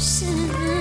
是。